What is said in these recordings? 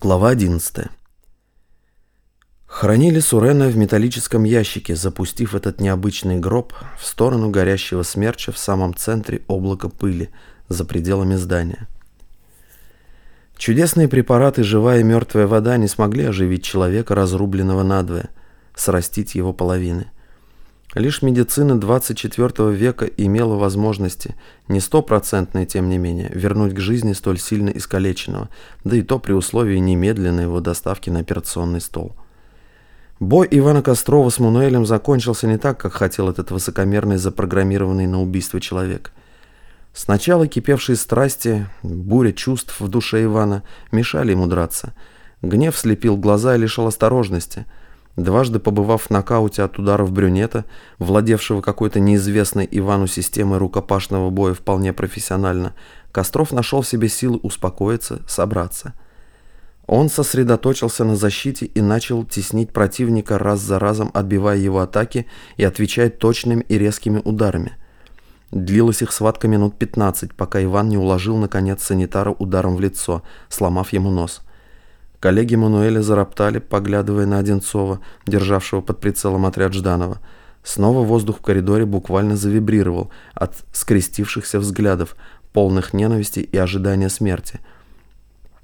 Глава 11. Хранили Сурена в металлическом ящике, запустив этот необычный гроб в сторону горящего смерча в самом центре облака пыли, за пределами здания. Чудесные препараты «Живая и мертвая вода» не смогли оживить человека, разрубленного надвое, срастить его половины – Лишь медицина 24 века имела возможности, не стопроцентные тем не менее, вернуть к жизни столь сильно искалеченного, да и то при условии немедленной его доставки на операционный стол. Бой Ивана Кострова с Мануэлем закончился не так, как хотел этот высокомерный, запрограммированный на убийство человек. Сначала кипевшие страсти, буря чувств в душе Ивана мешали ему драться. Гнев слепил глаза и лишил осторожности – Дважды побывав в нокауте от ударов брюнета, владевшего какой-то неизвестной Ивану системой рукопашного боя вполне профессионально, Костров нашел в себе силы успокоиться, собраться. Он сосредоточился на защите и начал теснить противника раз за разом, отбивая его атаки и отвечая точными и резкими ударами. Длилась их схватка минут 15, пока Иван не уложил наконец санитара ударом в лицо, сломав ему нос – Коллеги Мануэля зароптали, поглядывая на Одинцова, державшего под прицелом отряд Жданова. Снова воздух в коридоре буквально завибрировал от скрестившихся взглядов, полных ненависти и ожидания смерти.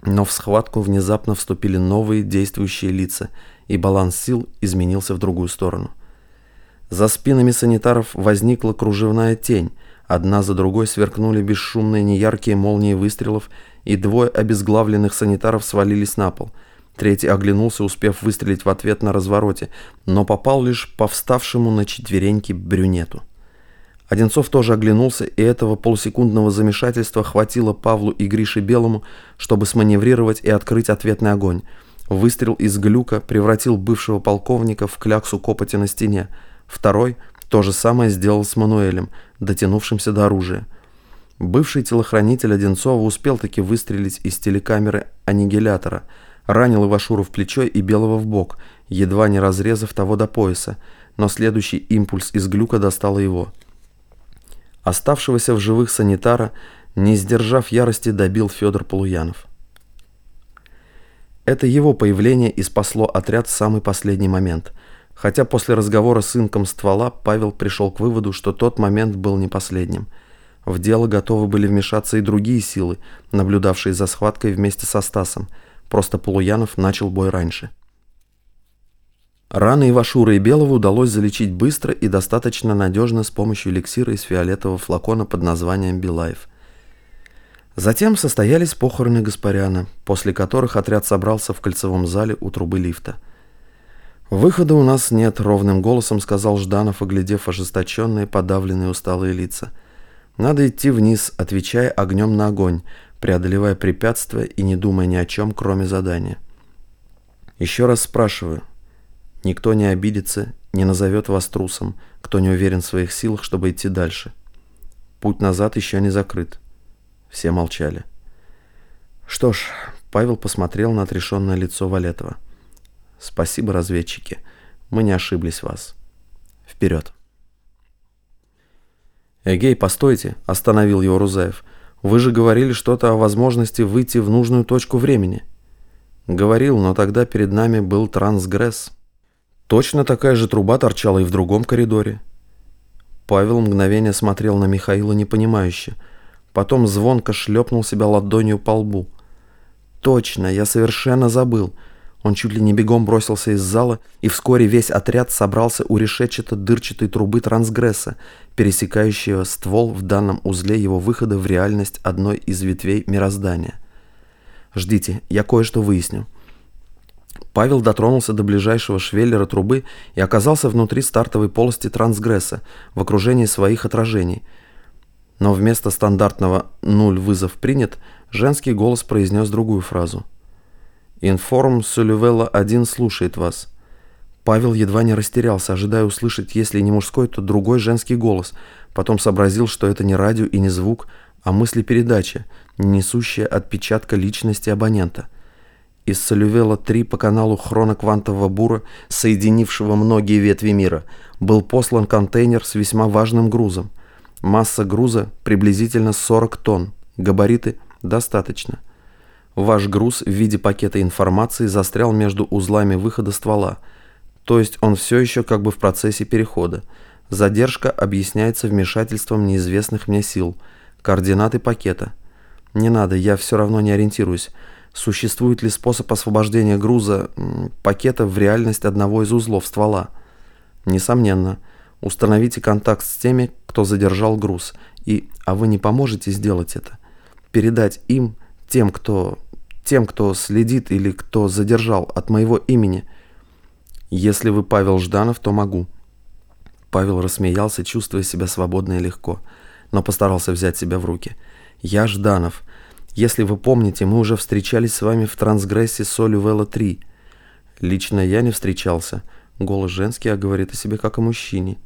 Но в схватку внезапно вступили новые действующие лица, и баланс сил изменился в другую сторону. За спинами санитаров возникла кружевная тень, одна за другой сверкнули бесшумные неяркие молнии выстрелов и двое обезглавленных санитаров свалились на пол. Третий оглянулся, успев выстрелить в ответ на развороте, но попал лишь по вставшему на четвереньки брюнету. Одинцов тоже оглянулся, и этого полусекундного замешательства хватило Павлу и Грише Белому, чтобы сманеврировать и открыть ответный огонь. Выстрел из глюка превратил бывшего полковника в кляксу копоти на стене. Второй то же самое сделал с Мануэлем, дотянувшимся до оружия. Бывший телохранитель Одинцова успел таки выстрелить из телекамеры аннигилятора, ранил Ивашуру в плечо и Белого в бок, едва не разрезав того до пояса, но следующий импульс из глюка достал его. Оставшегося в живых санитара, не сдержав ярости, добил Федор Полуянов. Это его появление и спасло отряд в самый последний момент. Хотя после разговора с инком ствола Павел пришел к выводу, что тот момент был не последним – в дело готовы были вмешаться и другие силы, наблюдавшие за схваткой вместе со Стасом. Просто Полуянов начал бой раньше. Раны Ивашура и Белого удалось залечить быстро и достаточно надежно с помощью эликсира из фиолетового флакона под названием «Билаев». Затем состоялись похороны Гаспаряна, после которых отряд собрался в кольцевом зале у трубы лифта. «Выхода у нас нет», — ровным голосом сказал Жданов, оглядев ожесточенные, подавленные усталые лица — надо идти вниз, отвечая огнем на огонь, преодолевая препятствия и не думая ни о чем, кроме задания. Еще раз спрашиваю. Никто не обидится, не назовет вас трусом, кто не уверен в своих силах, чтобы идти дальше. Путь назад еще не закрыт. Все молчали. Что ж, Павел посмотрел на отрешенное лицо Валетова. Спасибо, разведчики. Мы не ошиблись вас. Вперед. «Эгей, постойте!» – остановил его Рузаев. «Вы же говорили что-то о возможности выйти в нужную точку времени». «Говорил, но тогда перед нами был трансгресс». Точно такая же труба торчала и в другом коридоре. Павел мгновение смотрел на Михаила непонимающе. Потом звонко шлепнул себя ладонью по лбу. «Точно, я совершенно забыл. Он чуть ли не бегом бросился из зала, и вскоре весь отряд собрался у решетчато-дырчатой трубы трансгресса, пересекающего ствол в данном узле его выхода в реальность одной из ветвей мироздания. «Ждите, я кое-что выясню». Павел дотронулся до ближайшего швеллера трубы и оказался внутри стартовой полости трансгресса, в окружении своих отражений. Но вместо стандартного «нуль вызов принят» женский голос произнес другую фразу – Информ Сулювелла-1 слушает вас». Павел едва не растерялся, ожидая услышать, если не мужской, то другой женский голос. Потом сообразил, что это не радио и не звук, а мыслепередача, несущая отпечатка личности абонента. Из Солювела-3 по каналу хроноквантового бура, соединившего многие ветви мира, был послан контейнер с весьма важным грузом. Масса груза приблизительно 40 тонн, габариты достаточно – Ваш груз в виде пакета информации застрял между узлами выхода ствола, то есть он все еще как бы в процессе перехода. Задержка объясняется вмешательством неизвестных мне сил. Координаты пакета. Не надо, я все равно не ориентируюсь. Существует ли способ освобождения груза пакета в реальность одного из узлов ствола? Несомненно. Установите контакт с теми, кто задержал груз. И, а вы не поможете сделать это? Передать им, тем, кто, тем, кто следит или кто задержал от моего имени. Если вы Павел Жданов, то могу. Павел рассмеялся, чувствуя себя свободно и легко, но постарался взять себя в руки. «Я Жданов. Если вы помните, мы уже встречались с вами в трансгрессе Солювелла 3. Лично я не встречался. Голос женский, а говорит о себе как о мужчине.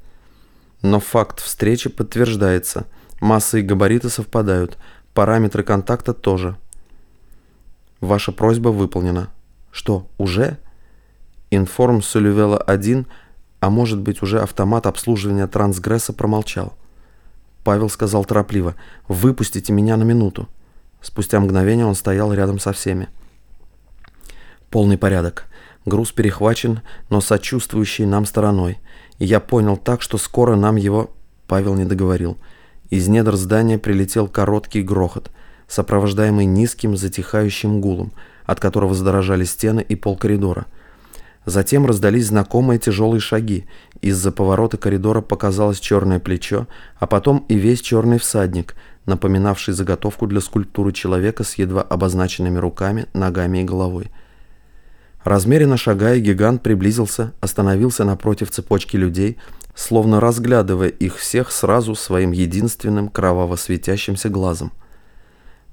Но факт встречи подтверждается. Масса и габариты совпадают. Параметры контакта тоже. Ваша просьба выполнена. Что, уже? Информ Солювелла 1, а может быть уже автомат обслуживания трансгресса промолчал. Павел сказал торопливо «Выпустите меня на минуту». Спустя мгновение он стоял рядом со всеми. Полный порядок. Груз перехвачен, но сочувствующий нам стороной. И я понял так, что скоро нам его... Павел не договорил. Из недр здания прилетел короткий грохот, сопровождаемый низким затихающим гулом, от которого задрожали стены и пол коридора. Затем раздались знакомые тяжелые шаги. Из-за поворота коридора показалось черное плечо, а потом и весь черный всадник, напоминавший заготовку для скульптуры человека с едва обозначенными руками, ногами и головой. Размеренно шагая, гигант приблизился, остановился напротив цепочки людей, словно разглядывая их всех сразу своим единственным кроваво светящимся глазом.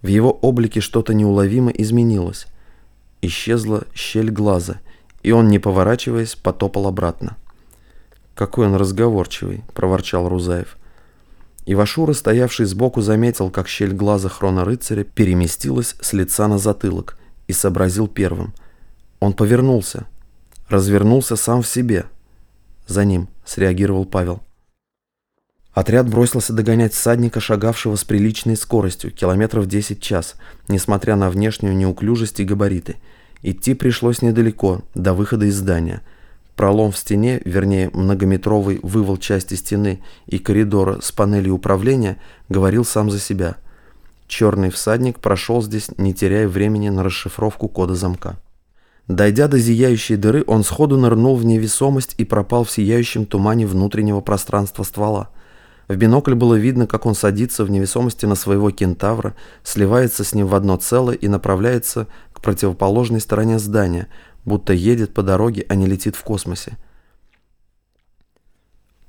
В его облике что-то неуловимо изменилось. Исчезла щель глаза, и он, не поворачиваясь, потопал обратно. «Какой он разговорчивый!» – проворчал Рузаев. Ивашура, стоявший сбоку, заметил, как щель глаза хрона-рыцаря переместилась с лица на затылок и сообразил первым – он повернулся, развернулся сам в себе. За ним среагировал Павел. Отряд бросился догонять всадника, шагавшего с приличной скоростью, километров 10 в час, несмотря на внешнюю неуклюжесть и габариты. Идти пришлось недалеко, до выхода из здания. Пролом в стене, вернее многометровый вывал части стены и коридора с панелью управления, говорил сам за себя. Черный всадник прошел здесь, не теряя времени на расшифровку кода замка. Дойдя до зияющей дыры, он сходу нырнул в невесомость и пропал в сияющем тумане внутреннего пространства ствола. В бинокль было видно, как он садится в невесомости на своего кентавра, сливается с ним в одно целое и направляется к противоположной стороне здания, будто едет по дороге, а не летит в космосе.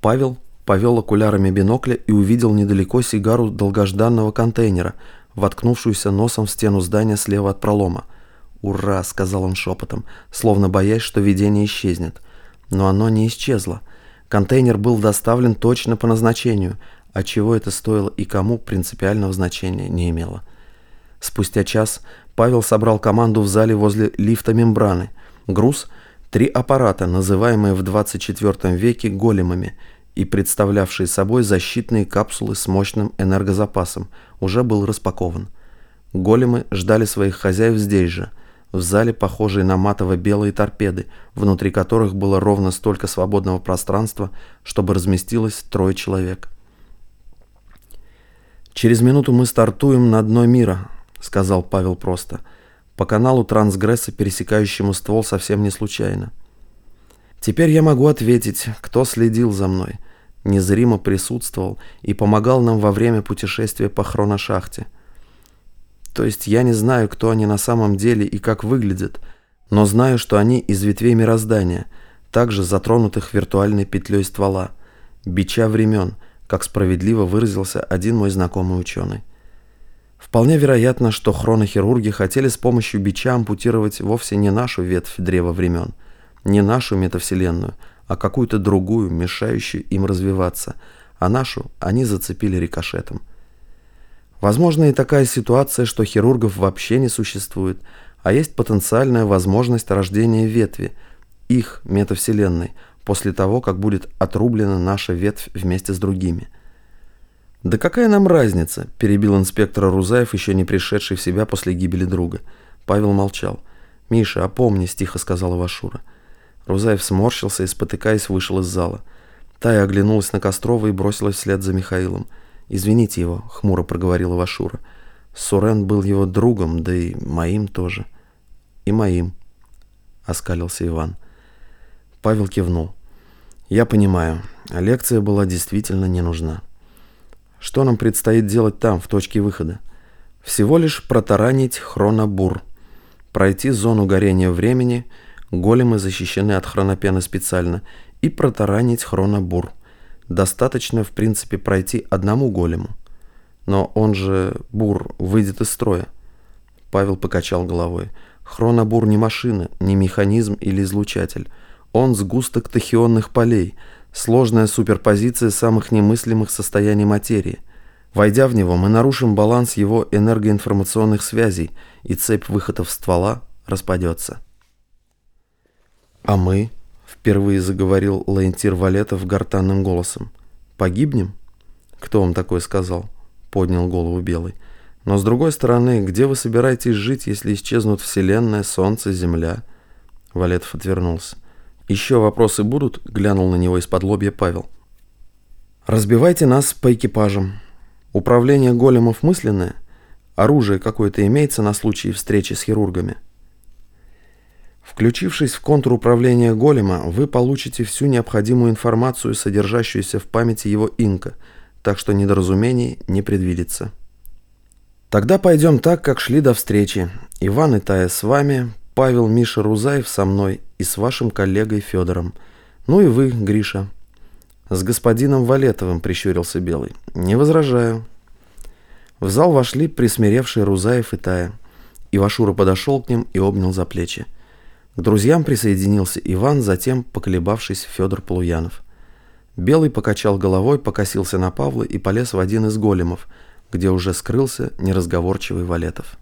Павел повел окулярами бинокля и увидел недалеко сигару долгожданного контейнера, воткнувшуюся носом в стену здания слева от пролома – «Ура!» — сказал он шепотом, словно боясь, что видение исчезнет. Но оно не исчезло. Контейнер был доставлен точно по назначению, а чего это стоило и кому принципиального значения не имело. Спустя час Павел собрал команду в зале возле лифта мембраны. Груз – три аппарата, называемые в 24 веке големами и представлявшие собой защитные капсулы с мощным энергозапасом, уже был распакован. Големы ждали своих хозяев здесь же – в зале, похожей на матово-белые торпеды, внутри которых было ровно столько свободного пространства, чтобы разместилось трое человек. «Через минуту мы стартуем на дно мира», — сказал Павел просто, по каналу трансгресса, пересекающему ствол совсем не случайно. «Теперь я могу ответить, кто следил за мной, незримо присутствовал и помогал нам во время путешествия по хроношахте». То есть я не знаю, кто они на самом деле и как выглядят, но знаю, что они из ветвей мироздания, также затронутых виртуальной петлей ствола, бича времен, как справедливо выразился один мой знакомый ученый. Вполне вероятно, что хронохирурги хотели с помощью бича ампутировать вовсе не нашу ветвь древа времен, не нашу метавселенную, а какую-то другую, мешающую им развиваться, а нашу они зацепили рикошетом. Возможно и такая ситуация, что хирургов вообще не существует, а есть потенциальная возможность рождения ветви, их метавселенной, после того, как будет отрублена наша ветвь вместе с другими. «Да какая нам разница?» – перебил инспектор Рузаев, еще не пришедший в себя после гибели друга. Павел молчал. «Миша, опомнись», – тихо сказала Вашура. Рузаев сморщился и, спотыкаясь, вышел из зала. Тая оглянулась на Кострова и бросилась вслед за Михаилом. «Извините его», — хмуро проговорила Вашура. «Сурен был его другом, да и моим тоже». «И моим», — оскалился Иван. Павел кивнул. «Я понимаю, лекция была действительно не нужна. Что нам предстоит делать там, в точке выхода? Всего лишь протаранить хронобур, пройти зону горения времени, големы защищены от хронопена специально, и протаранить хронобур. Достаточно, в принципе, пройти одному голему. Но он же, бур, выйдет из строя. Павел покачал головой. Хронобур не машина, не механизм или излучатель. Он сгусток тахионных полей, сложная суперпозиция самых немыслимых состояний материи. Войдя в него, мы нарушим баланс его энергоинформационных связей, и цепь выходов ствола распадется. А мы, Впервые заговорил Лаентир Валетов гортанным голосом. «Погибнем?» «Кто вам такое сказал?» Поднял голову Белый. «Но с другой стороны, где вы собираетесь жить, если исчезнут Вселенная, Солнце, Земля?» Валетов отвернулся. «Еще вопросы будут?» Глянул на него из-под лобья Павел. «Разбивайте нас по экипажам. Управление големов мысленное? Оружие какое-то имеется на случай встречи с хирургами?» Включившись в контур управления голема, вы получите всю необходимую информацию, содержащуюся в памяти его инка, так что недоразумений не предвидится. Тогда пойдем так, как шли до встречи. Иван и Тая с вами, Павел, Миша, Рузаев со мной и с вашим коллегой Федором. Ну и вы, Гриша. С господином Валетовым прищурился Белый. Не возражаю. В зал вошли присмиревшие Рузаев и Тая. Ивашура подошел к ним и обнял за плечи. К друзьям присоединился Иван, затем, поколебавшись, Федор Полуянов. Белый покачал головой, покосился на Павла и полез в один из големов, где уже скрылся неразговорчивый Валетов.